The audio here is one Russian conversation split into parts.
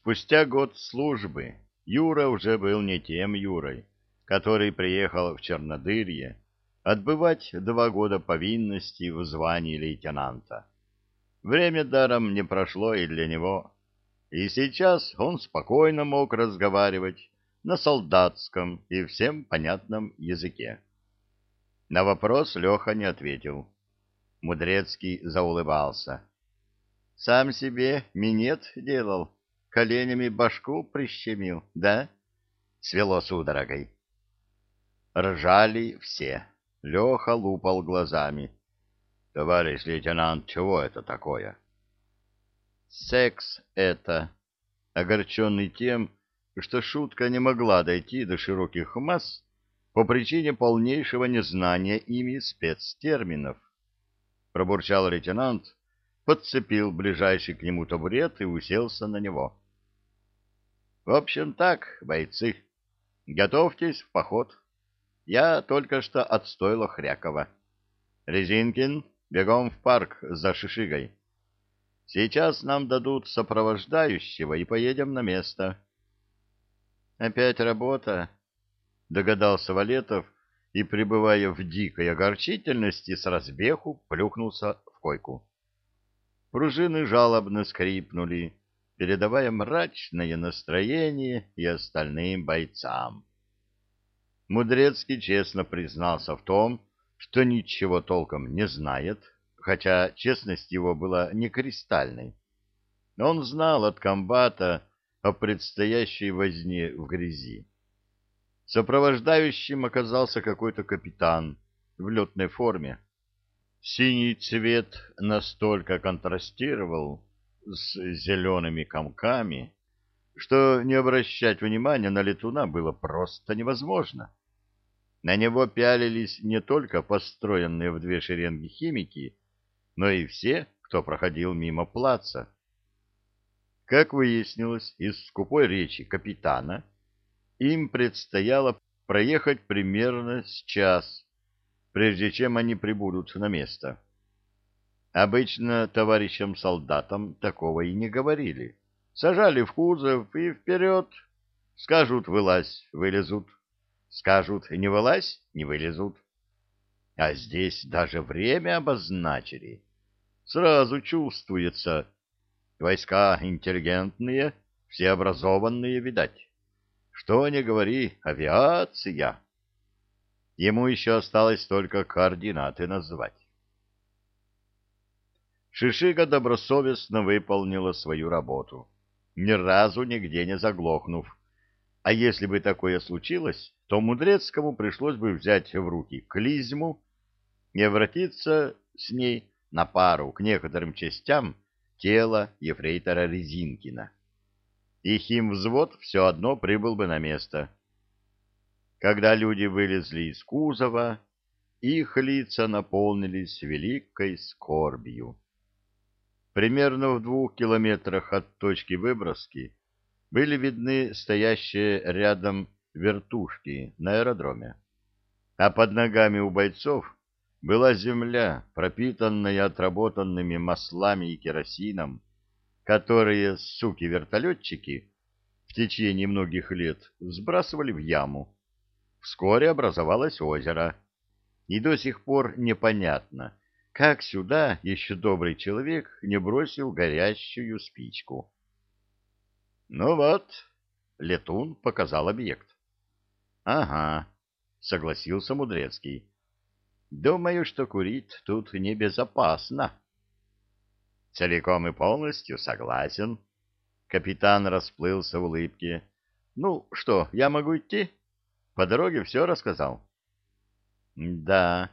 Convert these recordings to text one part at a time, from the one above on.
Спустя год службы Юра уже был не тем Юрой, который приехал в Чернодырье отбывать два года повинности в звании лейтенанта. Время даром не прошло и для него, и сейчас он спокойно мог разговаривать на солдатском и всем понятном языке. На вопрос Леха не ответил. Мудрецкий заулыбался. — Сам себе минет делал, коленями башку прищемил, да? Свело судорогой. Ржали все. Леха лупал глазами. — Товарищ лейтенант, чего это такое? — Секс это. Огорченный тем, что шутка не могла дойти до широких масс по причине полнейшего незнания ими спецтерминов. Пробурчал лейтенант, подцепил ближайший к нему табурет и уселся на него. — В общем так, бойцы, готовьтесь в поход. Я только что отстоила Хрякова. Резинкин, бегом в парк за Шишигой. Сейчас нам дадут сопровождающего и поедем на место. Опять работа, догадался Валетов и, пребывая в дикой огорчительности, с разбеху плюхнулся в койку. Пружины жалобно скрипнули, передавая мрачное настроение и остальным бойцам. Мудрецкий честно признался в том, что ничего толком не знает, хотя честность его была не кристальной. Он знал от комбата о предстоящей возне в грязи. Сопровождающим оказался какой-то капитан в летной форме. Синий цвет настолько контрастировал с зелеными комками, что не обращать внимания на летуна было просто невозможно. На него пялились не только построенные в две шеренги химики, но и все, кто проходил мимо плаца. Как выяснилось из скупой речи капитана, им предстояло проехать примерно с час, прежде чем они прибудут на место. Обычно товарищам-солдатам такого и не говорили. Сажали в кузов и вперед. Скажут «вылазь», вылезут. Скажут «не вылазь», не вылезут. А здесь даже время обозначили. Сразу чувствуется. Войска интеллигентные, все образованные, видать. Что не говори, авиация. Ему еще осталось только координаты назвать. Шишига добросовестно выполнила свою работу, ни разу нигде не заглохнув. А если бы такое случилось, то Мудрецкому пришлось бы взять в руки клизму и обратиться с ней на пару к некоторым частям тела ефрейтора Резинкина. И химвзвод все одно прибыл бы на место. Когда люди вылезли из кузова, их лица наполнились великой скорбью. Примерно в двух километрах от точки выброски были видны стоящие рядом вертушки на аэродроме, а под ногами у бойцов была земля, пропитанная отработанными маслами и керосином, которые суки-вертолетчики в течение многих лет сбрасывали в яму. Вскоре образовалось озеро, и до сих пор непонятно, как сюда еще добрый человек не бросил горящую спичку. Ну вот, летун показал объект. Ага, согласился Мудрецкий. Думаю, что курить тут небезопасно. Целиком и полностью согласен. Капитан расплылся в улыбке. Ну что, я могу идти? По дороге все рассказал. Да.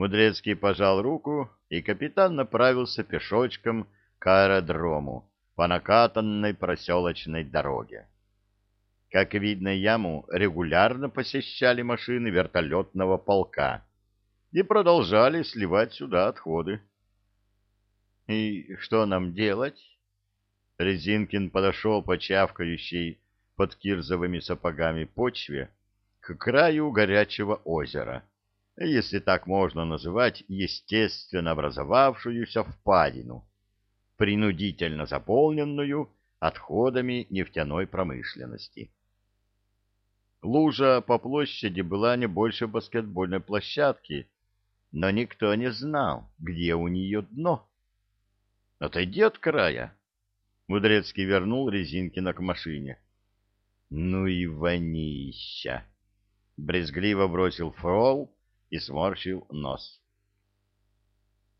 Мудрецкий пожал руку, и капитан направился пешочком к аэродрому по накатанной проселочной дороге. Как видно, яму регулярно посещали машины вертолетного полка и продолжали сливать сюда отходы. «И что нам делать?» Резинкин подошел по чавкающей под кирзовыми сапогами почве к краю горячего озера, если так можно называть естественно образовавшуюся впадину, принудительно заполненную отходами нефтяной промышленности. Лужа по площади была не больше баскетбольной площадки, но никто не знал, где у нее дно. «Отойди от края!» Мудрецкий вернул Резинкина к машине. «Ну и вонища!» Брезгливо бросил Фрол и сморщил нос.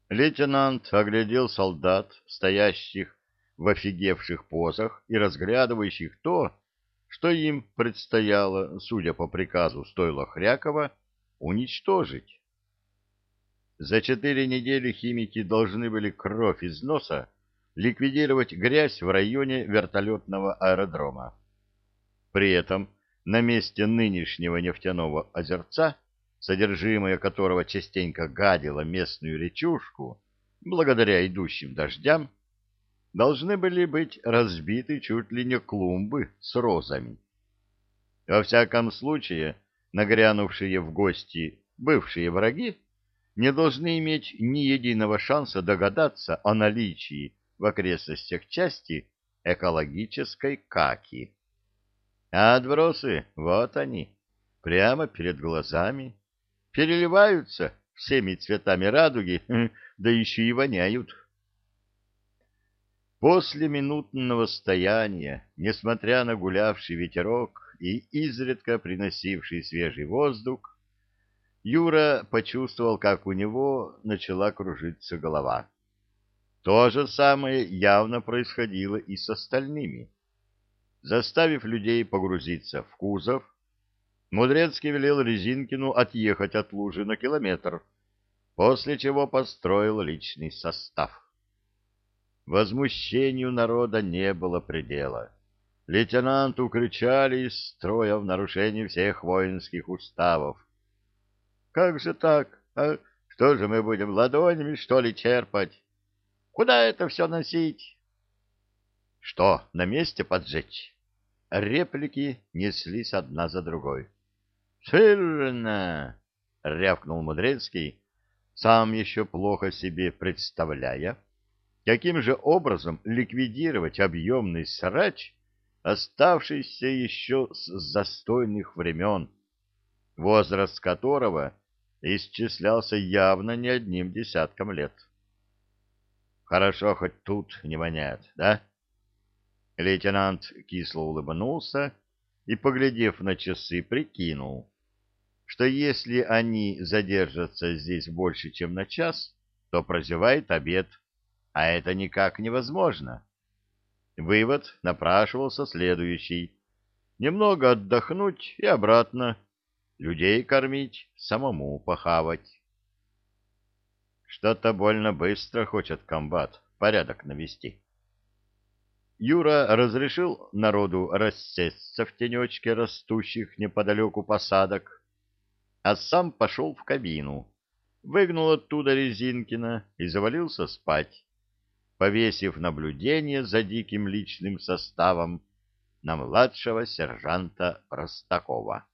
Лейтенант оглядел солдат, стоящих в офигевших позах и разглядывающих то, что им предстояло, судя по приказу стойла Хрякова, уничтожить. За четыре недели химики должны были кровь из носа ликвидировать грязь в районе вертолетного аэродрома. При этом на месте нынешнего нефтяного озерца, содержимое которого частенько гадило местную речушку, благодаря идущим дождям, должны были быть разбиты чуть ли не клумбы с розами. Во всяком случае, нагрянувшие в гости бывшие враги не должны иметь ни единого шанса догадаться о наличии в окрестностях части экологической каки. А отбросы, вот они, прямо перед глазами, переливаются всеми цветами радуги, да еще и воняют. После минутного стояния, несмотря на гулявший ветерок и изредка приносивший свежий воздух, Юра почувствовал, как у него начала кружиться голова. То же самое явно происходило и с остальными. Заставив людей погрузиться в кузов, Мудрецкий велел Резинкину отъехать от лужи на километр, после чего построил личный состав. Возмущению народа не было предела. Лейтенанту кричали из строя в нарушении всех воинских уставов. «Как же так? А что же мы будем, ладонями, что ли, черпать? Куда это все носить?» «Что, на месте поджечь?» Реплики неслись одна за другой. «Сырно!» — рявкнул Мудрецкий, сам еще плохо себе представляя, каким же образом ликвидировать объемный срач, оставшийся еще с застойных времен, возраст которого исчислялся явно не одним десятком лет. Хорошо, хоть тут не воняет, да? Лейтенант кисло улыбнулся и, поглядев на часы, прикинул, что если они задержатся здесь больше, чем на час, то прозевает обед а это никак невозможно. Вывод напрашивался следующий. Немного отдохнуть и обратно. Людей кормить, самому похавать. Что-то больно быстро хочет комбат порядок навести. Юра разрешил народу рассесться в тенечке растущих неподалеку посадок, а сам пошел в кабину, выгнул оттуда Резинкина и завалился спать повесив наблюдение за диким личным составом на младшего сержанта Простакова.